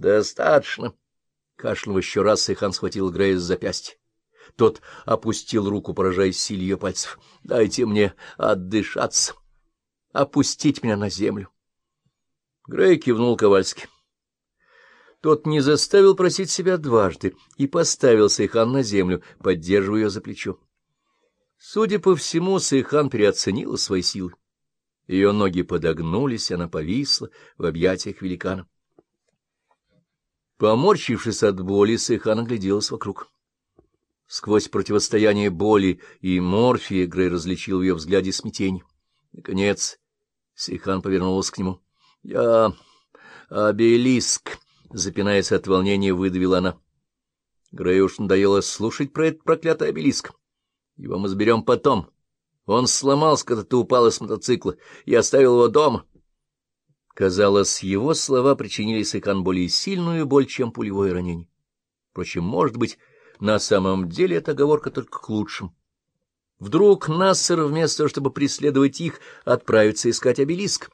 Достаточно. Кашлянув еще раз, Сейхан схватил Грея за запястье. Тот опустил руку, поражаясь силе ее пальцев. — Дайте мне отдышаться. Опустить меня на землю. Грей кивнул Ковальски. Тот не заставил просить себя дважды и поставил Сейхан на землю, поддерживая ее за плечо. Судя по всему, Сейхан переоценила свои силы. Ее ноги подогнулись, она повисла в объятиях великана. Поморщившись от боли, Сейхан огляделась вокруг. Сквозь противостояние боли и морфия Грей различил в ее взгляде смятение. Наконец Сейхан повернулась к нему. — Я обелиск, — запинаясь от волнения, выдавила она. Грей уж надоело слушать про этот проклятый обелиск. Его мы заберем потом. Он сломался, когда ты упала с мотоцикла, и оставил его дома. Казалось, его слова причинили Сайкан более сильную боль, чем пулевое ранение. Впрочем, может быть, на самом деле эта оговорка только к лучшему. Вдруг Нассер, вместо того, чтобы преследовать их, отправится искать обелиск.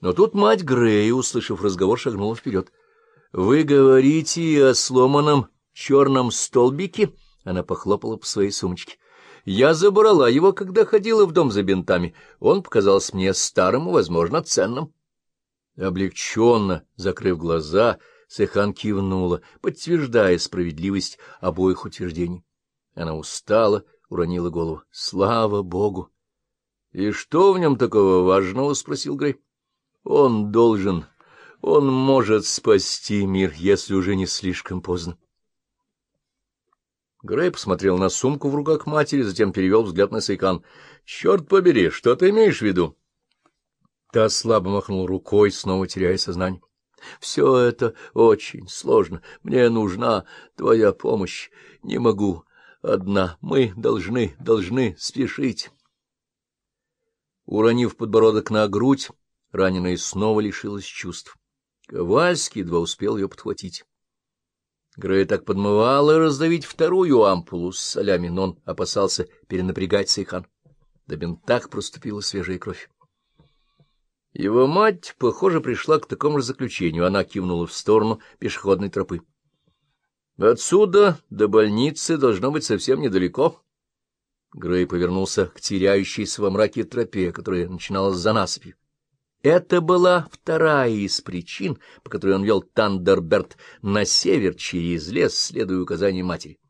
Но тут мать Грея, услышав разговор, шагнула вперед. — Вы говорите о сломанном черном столбике? Она похлопала по своей сумочке. — Я забрала его, когда ходила в дом за бинтами. Он показался мне старым возможно, ценным. Облегченно, закрыв глаза, Сэхан кивнула, подтверждая справедливость обоих утверждений. Она устала, уронила голову. — Слава Богу! — И что в нем такого важного? — спросил Грей. — Он должен, он может спасти мир, если уже не слишком поздно. Грей посмотрел на сумку в руках матери, затем перевел взгляд на Сейкан. — Черт побери, что ты имеешь в виду? Та слабо махнул рукой, снова теряя сознание. — Все это очень сложно. Мне нужна твоя помощь. Не могу одна. Мы должны, должны спешить. Уронив подбородок на грудь, раненая снова лишилась чувств. Ковальский едва успел ее подхватить. Грей так подмывала раздавить вторую ампулу с солями, но он опасался перенапрягать Сейхан. До бинтах проступила свежая кровь. Его мать, похоже, пришла к такому же заключению. Она кивнула в сторону пешеходной тропы. Отсюда до больницы должно быть совсем недалеко. Грей повернулся к теряющейся во мраке тропе, которая начиналась за насыпью. Это была вторая из причин, по которой он вел Тандерберт на север через лес, следуя указаниям матери.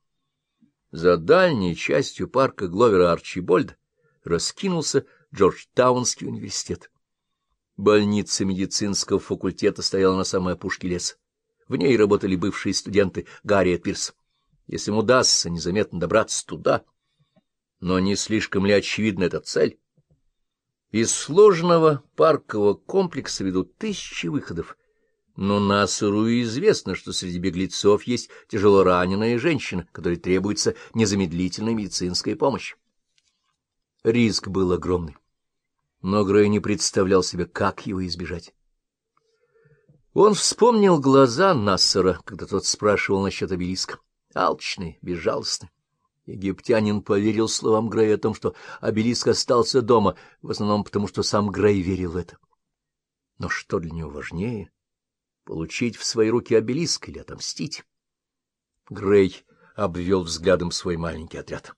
За дальней частью парка Гловера Арчибольда раскинулся Джорджтаунский университет. Больница медицинского факультета стояла на самой опушке леса. В ней работали бывшие студенты Гарри Пирс. Если им удастся незаметно добраться туда... Но не слишком ли очевидна эта цель? Из сложного паркового комплекса ведут тысячи выходов, но Насару известно, что среди беглецов есть тяжело раненая женщина, которой требуется незамедлительная медицинская помощь. Риск был огромный но Грей не представлял себе, как его избежать. Он вспомнил глаза Нассера, когда тот спрашивал насчет обелиска. Алчный, безжалостный. Египтянин поверил словам Грея о том, что обелиск остался дома, в основном потому, что сам Грей верил в это. Но что для него важнее — получить в свои руки обелиск или отомстить? Грей обвел взглядом свой маленький отряд.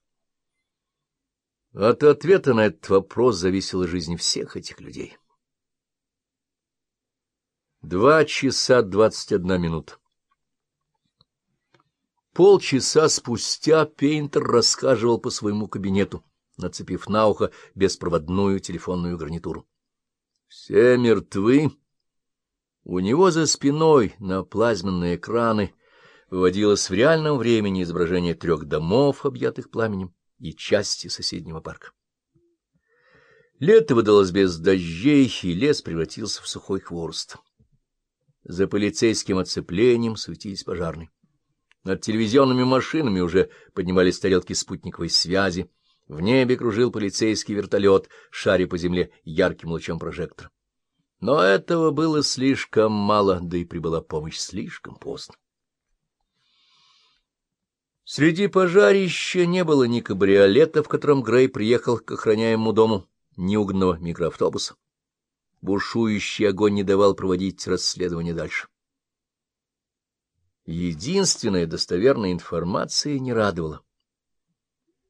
От ответа на этот вопрос зависела жизнь всех этих людей. Два часа двадцать одна минута. Полчаса спустя Пейнтер рассказывал по своему кабинету, нацепив на ухо беспроводную телефонную гарнитуру. Все мертвы. У него за спиной на плазменные экраны выводилось в реальном времени изображение трех домов, объятых пламенем и части соседнего парка. Лето выдалось без дождей, и лес превратился в сухой хворост. За полицейским оцеплением светились пожарные. Над телевизионными машинами уже поднимались тарелки спутниковой связи. В небе кружил полицейский вертолет, шаря по земле ярким лучом прожектора. Но этого было слишком мало, да и прибыла помощь слишком поздно. Среди пожарища не было ни кабриолета, в котором Грей приехал к охраняемому дому, ни угнанного микроавтобуса. Бушующий огонь не давал проводить расследование дальше. Единственная достоверная информация не радовала.